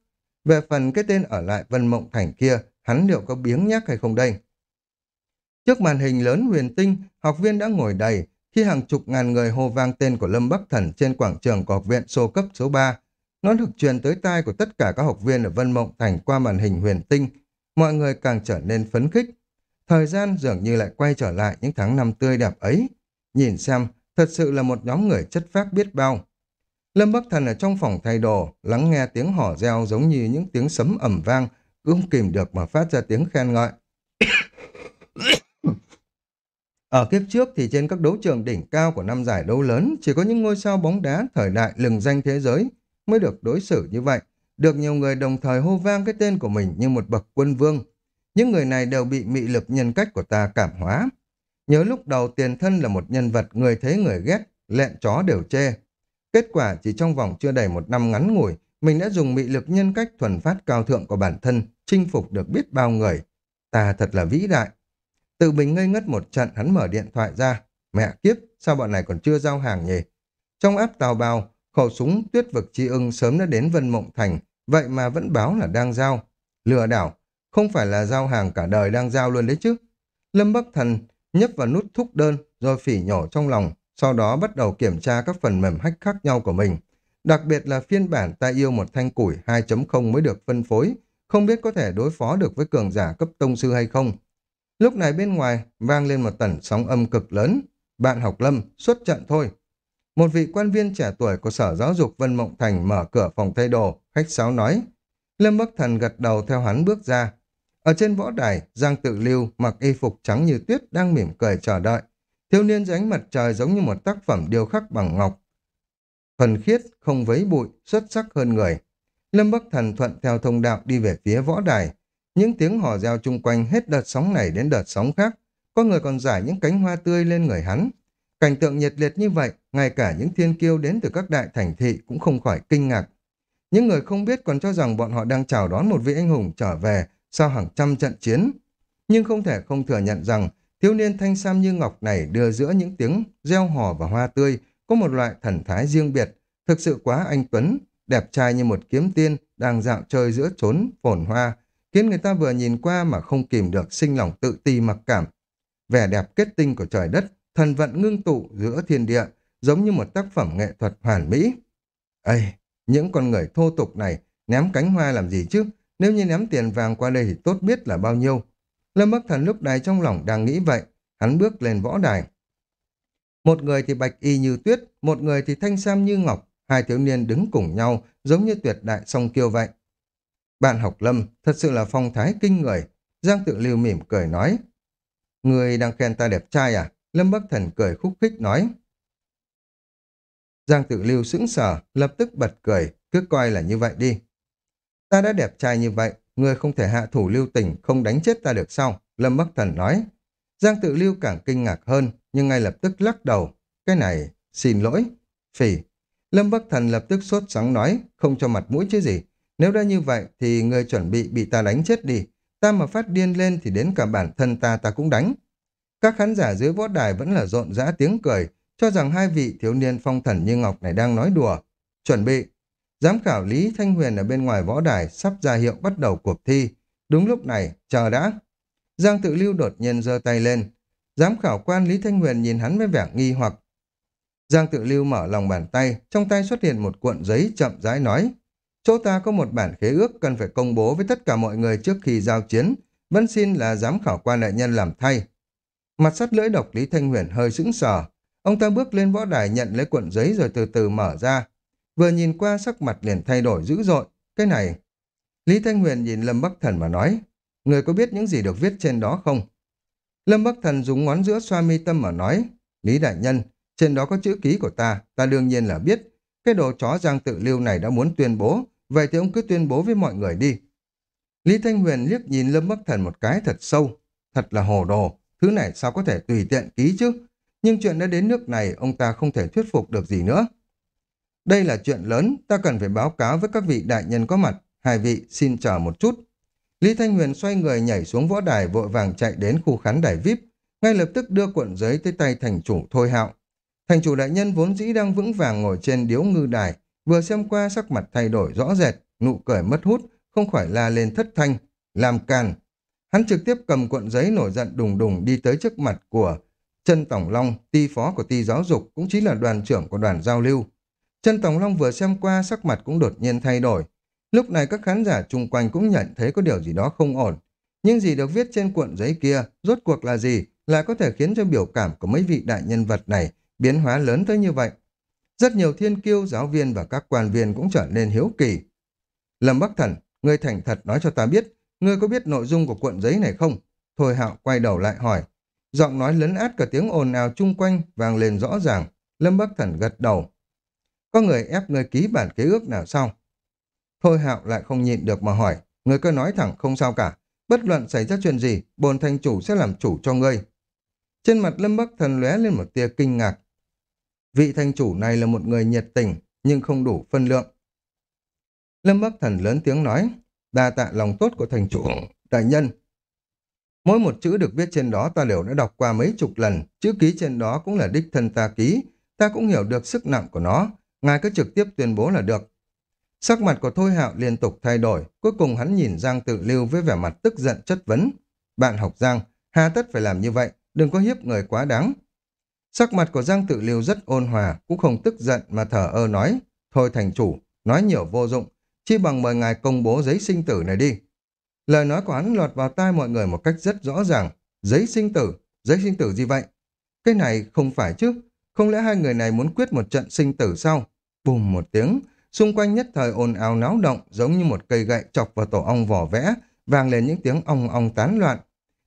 Về phần cái tên ở lại Vân Mộng Thành kia, hắn liệu có biếng nhác hay không đây? Trước màn hình lớn huyền tinh, học viên đã ngồi đầy, khi hàng chục ngàn người hô vang tên của Lâm Bắc Thần trên quảng trường của học viện số cấp số 3. Nó được truyền tới tai của tất cả các học viên ở Vân Mộng Thành qua màn hình huyền tinh. Mọi người càng trở nên phấn khích. Thời gian dường như lại quay trở lại những tháng năm tươi đẹp ấy. Nhìn xem, thật sự là một nhóm người chất phác biết bao. Lâm Bắc Thần ở trong phòng thay đồ, lắng nghe tiếng hò reo giống như những tiếng sấm ẩm vang, cũng kìm được mà phát ra tiếng khen ngợi. Ở kiếp trước thì trên các đấu trường đỉnh cao của năm giải đấu lớn chỉ có những ngôi sao bóng đá thời đại lừng danh thế giới mới được đối xử như vậy, được nhiều người đồng thời hô vang cái tên của mình như một bậc quân vương. Những người này đều bị mị lực nhân cách của ta cảm hóa. Nhớ lúc đầu tiền thân là một nhân vật người thấy người ghét, lẹn chó đều chê. Kết quả chỉ trong vòng chưa đầy một năm ngắn ngủi, mình đã dùng mị lực nhân cách thuần phát cao thượng của bản thân, chinh phục được biết bao người. Ta thật là vĩ đại. Tự mình ngây ngất một trận hắn mở điện thoại ra. Mẹ kiếp, sao bọn này còn chưa giao hàng nhỉ? Trong áp tàu bào, khẩu súng tuyết vực chi ưng sớm đã đến Vân Mộng Thành, vậy mà vẫn báo là đang giao. Lừa đảo, không phải là giao hàng cả đời đang giao luôn đấy chứ. Lâm Bắc Thần nhấp vào nút thúc đơn rồi phỉ nhổ trong lòng, sau đó bắt đầu kiểm tra các phần mềm hack khác nhau của mình. Đặc biệt là phiên bản ta yêu một thanh củi 2.0 mới được phân phối, không biết có thể đối phó được với cường giả cấp tông sư hay không. Lúc này bên ngoài vang lên một tần sóng âm cực lớn. Bạn học lâm, xuất trận thôi. Một vị quan viên trẻ tuổi của Sở Giáo dục Vân Mộng Thành mở cửa phòng thay đồ, khách sáo nói. Lâm Bắc Thần gật đầu theo hắn bước ra. Ở trên võ đài, Giang Tự Lưu mặc y phục trắng như tuyết đang mỉm cười chờ đợi. Thiếu niên dưới ánh mặt trời giống như một tác phẩm điêu khắc bằng ngọc. Thuần khiết, không vấy bụi, xuất sắc hơn người. Lâm Bắc Thần thuận theo thông đạo đi về phía võ đài. Những tiếng hò reo chung quanh hết đợt sóng này đến đợt sóng khác. Có người còn giải những cánh hoa tươi lên người hắn. Cảnh tượng nhiệt liệt như vậy, ngay cả những thiên kiêu đến từ các đại thành thị cũng không khỏi kinh ngạc. Những người không biết còn cho rằng bọn họ đang chào đón một vị anh hùng trở về sau hàng trăm trận chiến. Nhưng không thể không thừa nhận rằng Thiếu niên thanh sam như ngọc này đưa giữa những tiếng reo hò và hoa tươi, có một loại thần thái riêng biệt, thực sự quá anh Tuấn, đẹp trai như một kiếm tiên đang dạo chơi giữa chốn phồn hoa, khiến người ta vừa nhìn qua mà không kìm được sinh lòng tự ti mặc cảm. Vẻ đẹp kết tinh của trời đất, thần vận ngưng tụ giữa thiên địa, giống như một tác phẩm nghệ thuật hoàn mỹ. Ây, những con người thô tục này ném cánh hoa làm gì chứ? Nếu như ném tiền vàng qua đây thì tốt biết là bao nhiêu. Lâm Bắc Thần lúc này trong lòng đang nghĩ vậy, hắn bước lên võ đài. Một người thì bạch y như tuyết, một người thì thanh sam như ngọc, hai thiếu niên đứng cùng nhau giống như tuyệt đại song kiêu vậy. Bạn học Lâm thật sự là phong thái kinh người. Giang tự lưu mỉm cười nói. Người đang khen ta đẹp trai à? Lâm Bắc Thần cười khúc khích nói. Giang tự lưu sững sờ, lập tức bật cười, cứ coi là như vậy đi. Ta đã đẹp trai như vậy, người không thể hạ thủ lưu tình, không đánh chết ta được sao? Lâm Bắc Thần nói. Giang tự lưu càng kinh ngạc hơn, nhưng ngay lập tức lắc đầu. Cái này, xin lỗi. Phỉ. Lâm Bắc Thần lập tức sốt sắng nói, không cho mặt mũi chứ gì. Nếu đã như vậy thì người chuẩn bị bị ta đánh chết đi. Ta mà phát điên lên thì đến cả bản thân ta ta cũng đánh. Các khán giả dưới võ đài vẫn là rộn rã tiếng cười, cho rằng hai vị thiếu niên phong thần như Ngọc này đang nói đùa. Chuẩn bị. Giám khảo Lý Thanh Huyền ở bên ngoài võ đài sắp ra hiệu bắt đầu cuộc thi. Đúng lúc này, chờ đã. Giang tự lưu đột nhiên giơ tay lên. Giám khảo quan Lý Thanh Huyền nhìn hắn với vẻ nghi hoặc. Giang tự lưu mở lòng bàn tay, trong tay xuất hiện một cuộn giấy chậm rãi nói. Chỗ ta có một bản khế ước cần phải công bố với tất cả mọi người trước khi giao chiến. Vẫn xin là giám khảo quan đại nhân làm thay. Mặt sắt lưỡi độc Lý Thanh Huyền hơi sững sờ. Ông ta bước lên võ đài nhận lấy cuộn giấy rồi từ từ mở ra. Vừa nhìn qua sắc mặt liền thay đổi dữ dội. Cái này... Lý Thanh Huyền nhìn Lâm Bắc Thần mà nói. Người có biết những gì được viết trên đó không? Lâm Bắc Thần dùng ngón giữa xoa mi tâm mà nói. Lý Đại Nhân, trên đó có chữ ký của ta, ta đương nhiên là biết. Cái đồ chó giang tự lưu này đã muốn tuyên bố, vậy thì ông cứ tuyên bố với mọi người đi. Lý Thanh Huyền liếc nhìn Lâm Bắc Thần một cái thật sâu, thật là hồ đồ, thứ này sao có thể tùy tiện ký chứ? Nhưng chuyện đã đến nước này, ông ta không thể thuyết phục được gì nữa. Đây là chuyện lớn, ta cần phải báo cáo với các vị đại nhân có mặt. Hai vị xin chờ một chút. Lý Thanh Huyền xoay người nhảy xuống võ đài vội vàng chạy đến khu khán đài VIP, ngay lập tức đưa cuộn giấy tới tay thành chủ Thôi Hạo. Thành chủ đại nhân vốn dĩ đang vững vàng ngồi trên điếu ngư đài, vừa xem qua sắc mặt thay đổi rõ rệt, nụ cười mất hút, không khỏi la lên thất thanh, làm càn. Hắn trực tiếp cầm cuộn giấy nổi giận đùng đùng đi tới trước mặt của Trân Tổng Long, ti phó của ti giáo dục, cũng chính là đoàn trưởng của đoàn giao lưu. Trân Tổng Long vừa xem qua sắc mặt cũng đột nhiên thay đổi. Lúc này các khán giả chung quanh cũng nhận thấy có điều gì đó không ổn. Nhưng gì được viết trên cuộn giấy kia, rốt cuộc là gì, lại có thể khiến cho biểu cảm của mấy vị đại nhân vật này biến hóa lớn tới như vậy. Rất nhiều thiên kiêu, giáo viên và các quan viên cũng trở nên hiếu kỳ. Lâm Bắc Thần, ngươi thành thật nói cho ta biết, ngươi có biết nội dung của cuộn giấy này không? Thôi Hạo quay đầu lại hỏi. Giọng nói lấn át cả tiếng ồn ào chung quanh vang lên rõ ràng. Lâm Bắc Thần gật đầu. Có người ép ngươi ký bản kế ước nào sao? Thôi Hạo lại không nhịn được mà hỏi. người cứ nói thẳng không sao cả. Bất luận xảy ra chuyện gì, bồn thành chủ sẽ làm chủ cho ngươi. Trên mặt Lâm Bắc Thần lóe lên một tia kinh ngạc. Vị thành chủ này là một người nhiệt tình, nhưng không đủ phân lượng. Lâm Bắc Thần lớn tiếng nói, đa tạ lòng tốt của thành chủ, đại nhân. Mỗi một chữ được viết trên đó ta đều đã đọc qua mấy chục lần, chữ ký trên đó cũng là đích thân ta ký, ta cũng hiểu được sức nặng của nó, ngài cứ trực tiếp tuyên bố là được. Sắc mặt của Thôi Hạo liên tục thay đổi, cuối cùng hắn nhìn Giang tự lưu với vẻ mặt tức giận chất vấn. Bạn học Giang, hà tất phải làm như vậy, đừng có hiếp người quá đáng. Sắc mặt của Giang Tự Lưu rất ôn hòa, cũng không tức giận mà thở ơ nói. Thôi thành chủ, nói nhiều vô dụng, chi bằng mời ngài công bố giấy sinh tử này đi. Lời nói của hắn lọt vào tai mọi người một cách rất rõ ràng. Giấy sinh tử, giấy sinh tử gì vậy? Cái này không phải chứ, không lẽ hai người này muốn quyết một trận sinh tử sao? Bùm một tiếng, xung quanh nhất thời ồn ào náo động giống như một cây gậy chọc vào tổ ong vỏ vẽ, vang lên những tiếng ong ong tán loạn.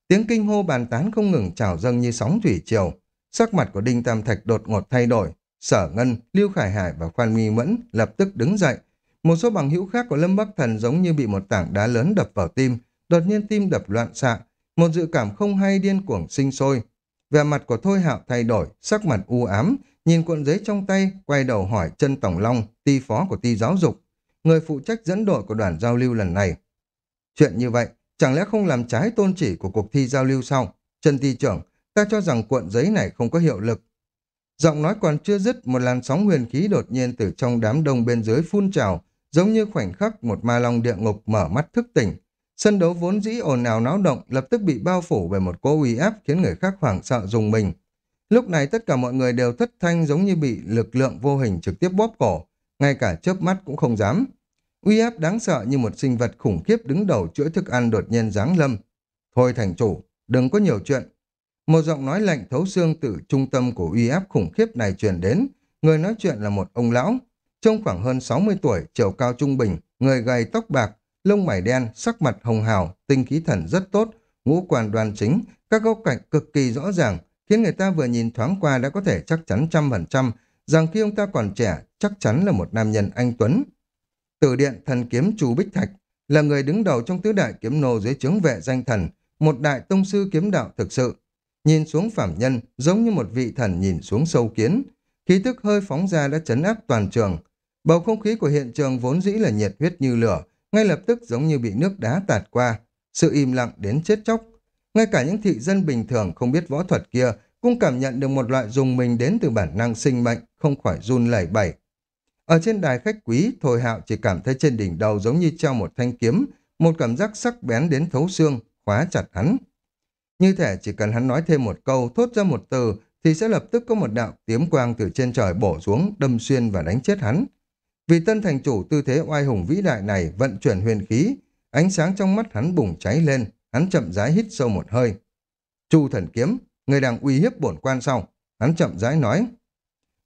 Tiếng kinh hô bàn tán không ngừng trào dâng như sóng thủy triều. Sắc mặt của Đinh Tam Thạch đột ngột thay đổi. Sở Ngân, Lưu Khải Hải và Khoan Mi Mẫn lập tức đứng dậy. Một số bằng hữu khác của Lâm Bắc Thần giống như bị một tảng đá lớn đập vào tim, đột nhiên tim đập loạn xạ, một dự cảm không hay điên cuồng sinh sôi. Vẻ mặt của Thôi Hạo thay đổi, sắc mặt u ám, nhìn cuộn giấy trong tay, quay đầu hỏi chân Tổng Long, ti phó của ti giáo dục, người phụ trách dẫn đội của đoàn giao lưu lần này. Chuyện như vậy, chẳng lẽ không làm trái tôn chỉ của cuộc thi giao lưu sao? Trần ti trưởng, ta cho rằng cuộn giấy này không có hiệu lực. Giọng nói còn chưa dứt, một làn sóng huyền khí đột nhiên từ trong đám đông bên dưới phun trào, giống như khoảnh khắc một ma long địa ngục mở mắt thức tỉnh. Sân đấu vốn dĩ ồn ào náo động lập tức bị bao phủ bởi một cỗ uy áp khiến người khác hoảng sợ dùng mình. Lúc này tất cả mọi người đều thất thanh giống như bị lực lượng vô hình trực tiếp bóp cổ, ngay cả chớp mắt cũng không dám. Uy áp đáng sợ như một sinh vật khủng khiếp đứng đầu chuỗi thức ăn đột nhiên giáng lâm. Thôi thành chủ, đừng có nhiều chuyện. Một giọng nói lạnh thấu xương từ trung tâm của uy áp khủng khiếp này truyền đến. Người nói chuyện là một ông lão, trông khoảng hơn 60 tuổi, chiều cao trung bình, người gầy tóc bạc, lông mày đen, sắc mặt hồng hào, tinh khí thần rất tốt, ngũ quan đoan chính, các góc cạnh cực kỳ rõ ràng, khiến người ta vừa nhìn thoáng qua đã có thể chắc chắn trăm phần trăm rằng khi ông ta còn trẻ chắc chắn là một nam nhân anh Tuấn. Tử điện thần kiếm Chu Bích Thạch là người đứng đầu trong tứ đại kiếm nô dưới chướng vệ danh thần, một đại tông sư kiếm đạo thực sự. Nhìn xuống phạm nhân giống như một vị thần nhìn xuống sâu kiến, khí tức hơi phóng ra đã chấn áp toàn trường. Bầu không khí của hiện trường vốn dĩ là nhiệt huyết như lửa, ngay lập tức giống như bị nước đá tạt qua, sự im lặng đến chết chóc. Ngay cả những thị dân bình thường không biết võ thuật kia cũng cảm nhận được một loại dùng mình đến từ bản năng sinh mệnh, không khỏi run lẩy bẩy. Ở trên đài khách quý, Thôi Hạo chỉ cảm thấy trên đỉnh đầu giống như treo một thanh kiếm, một cảm giác sắc bén đến thấu xương, khóa chặt hắn. Như thể chỉ cần hắn nói thêm một câu, thốt ra một từ, thì sẽ lập tức có một đạo tiếm quang từ trên trời bổ xuống, đâm xuyên và đánh chết hắn. Vì tân thành chủ tư thế oai hùng vĩ đại này vận chuyển huyền khí, ánh sáng trong mắt hắn bùng cháy lên, hắn chậm rãi hít sâu một hơi. Chu thần kiếm, người đang uy hiếp bổn quan sau. Hắn chậm rãi nói.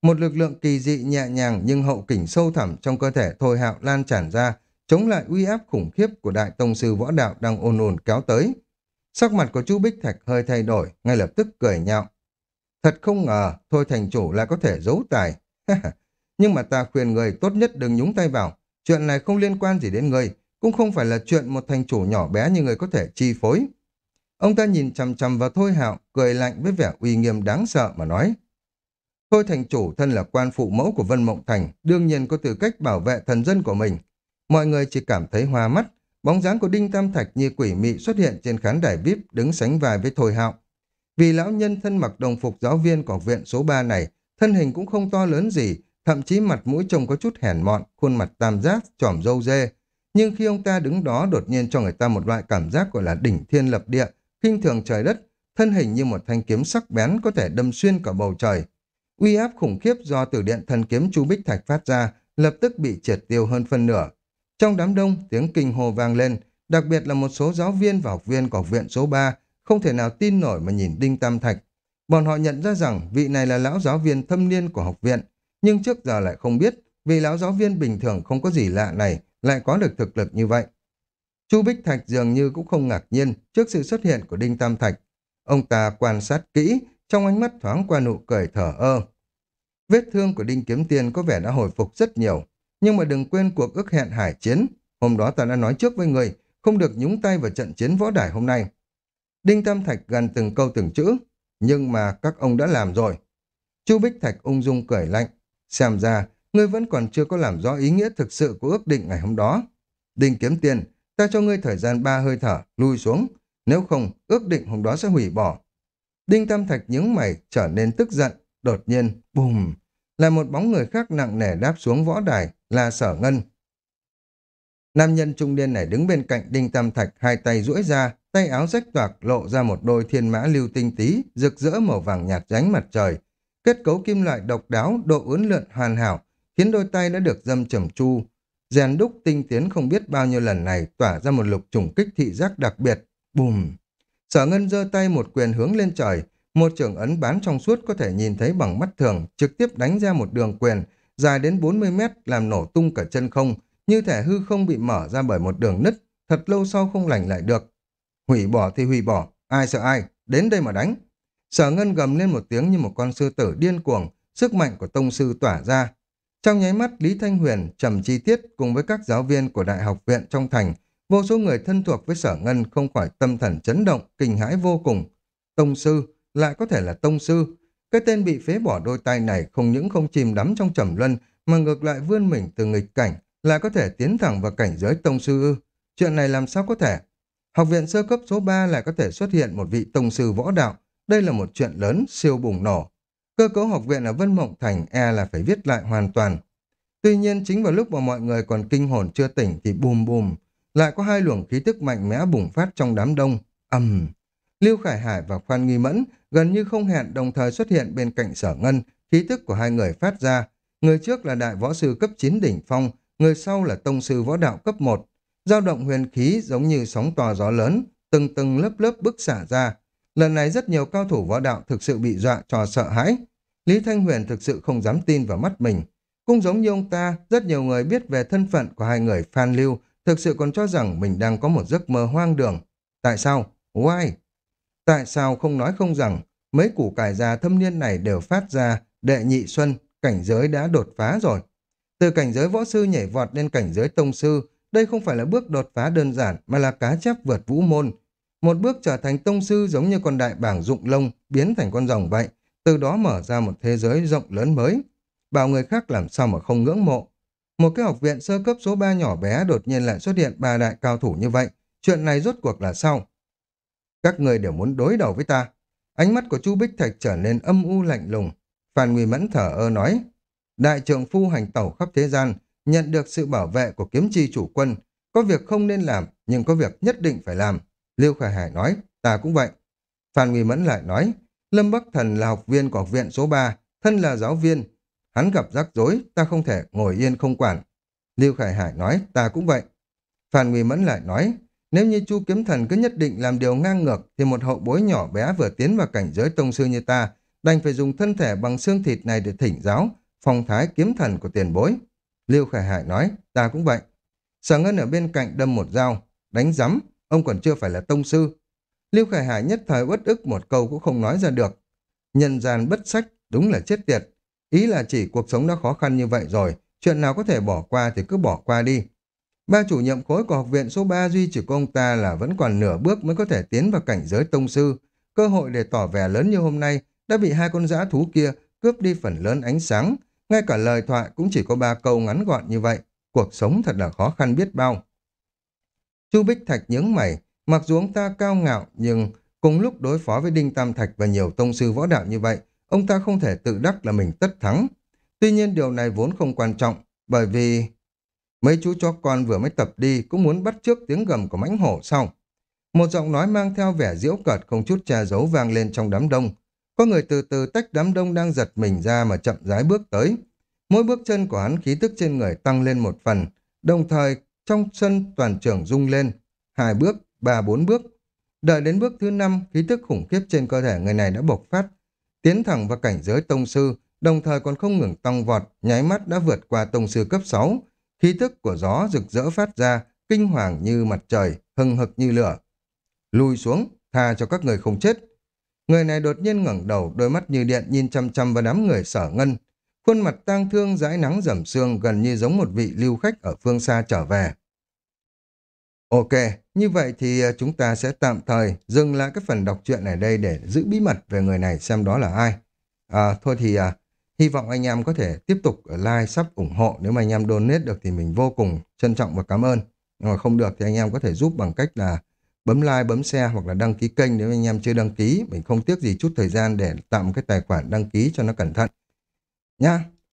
Một lực lượng kỳ dị nhẹ nhàng nhưng hậu kỉnh sâu thẳm trong cơ thể thôi hạo lan tràn ra, chống lại uy áp khủng khiếp của đại tông sư võ đạo đang ồn ồn kéo tới. Sắc mặt của chú Bích Thạch hơi thay đổi, ngay lập tức cười nhạo. Thật không ngờ, thôi thành chủ lại có thể giấu tài. Nhưng mà ta khuyên người tốt nhất đừng nhúng tay vào. Chuyện này không liên quan gì đến người, cũng không phải là chuyện một thành chủ nhỏ bé như người có thể chi phối. Ông ta nhìn chằm chằm vào Thôi Hạo, cười lạnh với vẻ uy nghiêm đáng sợ mà nói. Thôi thành chủ thân là quan phụ mẫu của Vân Mộng Thành, đương nhiên có tư cách bảo vệ thần dân của mình. Mọi người chỉ cảm thấy hoa mắt, bóng dáng của Đinh Tam Thạch như quỷ mị xuất hiện trên khán đài VIP đứng sánh vai với Thôi Hạo. Vì lão nhân thân mặc đồng phục giáo viên của viện số 3 này, thân hình cũng không to lớn gì, thậm chí mặt mũi trông có chút hèn mọn, khuôn mặt tam giác, trỏm râu dê. Nhưng khi ông ta đứng đó đột nhiên cho người ta một loại cảm giác gọi là đỉnh thiên lập địa, kinh thường trời đất, thân hình như một thanh kiếm sắc bén có thể đâm xuyên cả bầu trời. Uy áp khủng khiếp do từ điện thần kiếm Chu Bích Thạch phát ra, lập tức bị triệt tiêu hơn phân nửa. Trong đám đông, tiếng kinh hồ vang lên, đặc biệt là một số giáo viên và học viên của học viện số 3 không thể nào tin nổi mà nhìn Đinh Tam Thạch. Bọn họ nhận ra rằng vị này là lão giáo viên thâm niên của học viện, nhưng trước giờ lại không biết vì lão giáo viên bình thường không có gì lạ này lại có được thực lực như vậy. Chu Bích Thạch dường như cũng không ngạc nhiên trước sự xuất hiện của Đinh Tam Thạch. Ông ta quan sát kỹ, trong ánh mắt thoáng qua nụ cười thở ơ. Vết thương của Đinh Kiếm Tiên có vẻ đã hồi phục rất nhiều, nhưng mà đừng quên cuộc ước hẹn hải chiến. Hôm đó ta đã nói trước với người, không được nhúng tay vào trận chiến võ đài hôm nay. Đinh Tam Thạch gần từng câu từng chữ, nhưng mà các ông đã làm rồi. Chu Bích Thạch ung dung cười lạnh, xem ra ngươi vẫn còn chưa có làm rõ ý nghĩa thực sự của ước định ngày hôm đó. Đinh Kiếm tiền, ta cho ngươi thời gian ba hơi thở, lui xuống. Nếu không, ước định hôm đó sẽ hủy bỏ. Đinh Tam Thạch nhướng mày, trở nên tức giận. Đột nhiên, bùm, là một bóng người khác nặng nề đáp xuống võ đài, là sở ngân. Nam nhân trung niên này đứng bên cạnh Đinh Tam Thạch, hai tay duỗi ra, tay áo rách toạc lộ ra một đôi thiên mã lưu tinh tí, rực rỡ màu vàng nhạt ránh mặt trời. Kết cấu kim loại độc đáo, độ uốn lượn hoàn hảo, khiến đôi tay đã được dâm trầm chu, rèn đúc tinh tiến không biết bao nhiêu lần này tỏa ra một lục trùng kích thị giác đặc biệt. Bùm! Sở ngân giơ tay một quyền hướng lên trời, một trường ấn bán trong suốt có thể nhìn thấy bằng mắt thường, trực tiếp đánh ra một đường quyền dài đến 40 mét làm nổ tung cả chân không, như thể hư không bị mở ra bởi một đường nứt, thật lâu sau không lành lại được. Hủy bỏ thì hủy bỏ, ai sợ ai, đến đây mà đánh. Sở ngân gầm lên một tiếng như một con sư tử điên cuồng, sức mạnh của tông sư tỏa ra, trong nháy mắt, Lý Thanh Huyền, Trầm Chi Tiết cùng với các giáo viên của Đại học viện trong thành, vô số người thân thuộc với sở ngân không khỏi tâm thần chấn động, kinh hãi vô cùng. Tông sư, lại có thể là tông sư. Cái tên bị phế bỏ đôi tay này không những không chìm đắm trong trầm luân, mà ngược lại vươn mình từ nghịch cảnh, lại có thể tiến thẳng vào cảnh giới tông sư ư. Chuyện này làm sao có thể? Học viện sơ cấp số 3 lại có thể xuất hiện một vị tông sư võ đạo, đây là một chuyện lớn, siêu bùng nổ. Cơ cấu học viện ở Vân Mộng Thành e là phải viết lại hoàn toàn. Tuy nhiên, chính vào lúc mà mọi người còn kinh hồn chưa tỉnh thì bùm bùm, lại có hai luồng khí tức mạnh mẽ bùng phát trong đám đông. ầm Lưu Khải Hải và Khoan Nghi Mẫn gần như không hẹn đồng thời xuất hiện bên cạnh sở ngân, khí tức của hai người phát ra. Người trước là đại võ sư cấp 9 đỉnh phong, người sau là tông sư võ đạo cấp 1. dao động huyền khí giống như sóng to gió lớn, từng từng lớp lớp bức xả ra. Lần này rất nhiều cao thủ võ đạo thực sự bị dọa cho sợ hãi. Lý Thanh Huyền thực sự không dám tin vào mắt mình. Cũng giống như ông ta, rất nhiều người biết về thân phận của hai người Phan Lưu, thực sự còn cho rằng mình đang có một giấc mơ hoang đường. Tại sao? Why? Tại sao không nói không rằng, mấy củ cải già thâm niên này đều phát ra đệ nhị xuân, cảnh giới đã đột phá rồi. Từ cảnh giới võ sư nhảy vọt lên cảnh giới tông sư, đây không phải là bước đột phá đơn giản mà là cá chép vượt vũ môn. Một bước trở thành tông sư giống như con đại bảng dụng lông biến thành con rồng vậy, từ đó mở ra một thế giới rộng lớn mới. Bảo người khác làm sao mà không ngưỡng mộ. Một cái học viện sơ cấp số 3 nhỏ bé đột nhiên lại xuất hiện ba đại cao thủ như vậy. Chuyện này rốt cuộc là sao? Các người đều muốn đối đầu với ta. Ánh mắt của chu Bích Thạch trở nên âm u lạnh lùng. Phan Nguy Mẫn thở ơ nói, Đại trưởng phu hành tẩu khắp thế gian, nhận được sự bảo vệ của kiếm chi chủ quân. Có việc không nên làm, nhưng có việc nhất định phải làm. Liêu Khải Hải nói, ta cũng vậy. Phan Nguy Mẫn lại nói, Lâm Bắc Thần là học viên của học viện số 3, thân là giáo viên. Hắn gặp rắc rối, ta không thể ngồi yên không quản. Lưu Khải Hải nói, ta cũng vậy. Phan Nguy Mẫn lại nói, nếu như Chu Kiếm Thần cứ nhất định làm điều ngang ngược, thì một hậu bối nhỏ bé vừa tiến vào cảnh giới tông sư như ta, đành phải dùng thân thể bằng xương thịt này để thỉnh giáo, phong thái kiếm thần của tiền bối. Lưu Khải Hải nói, ta cũng vậy. Sở Ngân ở bên cạnh đâm một dao, đánh rắm, ông còn chưa phải là tông sư. Lưu Khải Hải nhất thời uất ức một câu cũng không nói ra được. Nhân gian bất sách, đúng là chết tiệt. Ý là chỉ cuộc sống đã khó khăn như vậy rồi, chuyện nào có thể bỏ qua thì cứ bỏ qua đi. Ba chủ nhiệm khối của học viện số 3 duy chỉ của ông ta là vẫn còn nửa bước mới có thể tiến vào cảnh giới tông sư. Cơ hội để tỏ vẻ lớn như hôm nay đã bị hai con dã thú kia cướp đi phần lớn ánh sáng. Ngay cả lời thoại cũng chỉ có ba câu ngắn gọn như vậy. Cuộc sống thật là khó khăn biết bao. Chu Bích Thạch nhướng mày, mặc dù ông ta cao ngạo nhưng cùng lúc đối phó với Đinh Tam Thạch và nhiều tông sư võ đạo như vậy, ông ta không thể tự đắc là mình tất thắng. Tuy nhiên điều này vốn không quan trọng, bởi vì mấy chú chó con vừa mới tập đi cũng muốn bắt trước tiếng gầm của mãnh hổ sau. Một giọng nói mang theo vẻ diễu cợt không chút che giấu vang lên trong đám đông. Có người từ từ tách đám đông đang giật mình ra mà chậm rãi bước tới. Mỗi bước chân của hắn khí tức trên người tăng lên một phần, đồng thời trong sân toàn trường rung lên. Hai bước, ba bốn bước. Đợi đến bước thứ năm, khí tức khủng khiếp trên cơ thể người này đã bộc phát. Tiến thẳng vào cảnh giới tông sư, đồng thời còn không ngừng tăng vọt, nháy mắt đã vượt qua tông sư cấp 6. Khí tức của gió rực rỡ phát ra, kinh hoàng như mặt trời, hừng hực như lửa. Lùi xuống, tha cho các người không chết. Người này đột nhiên ngẩng đầu, đôi mắt như điện nhìn chăm chăm vào đám người sở ngân. Khuôn mặt tang thương dãi nắng dầm sương gần như giống một vị lưu khách ở phương xa trở về. Ok, như vậy thì à, chúng ta sẽ tạm thời dừng lại cái phần đọc truyện này đây để giữ bí mật về người này xem đó là ai. À, thôi thì à, hy vọng anh em có thể tiếp tục like, sub ủng hộ. Nếu mà anh em donate được thì mình vô cùng trân trọng và cảm ơn. Nhưng mà không được thì anh em có thể giúp bằng cách là bấm like, bấm share hoặc là đăng ký kênh nếu anh em chưa đăng ký. Mình không tiếc gì chút thời gian để tạo một cái tài khoản đăng ký cho nó cẩn thận. Nha,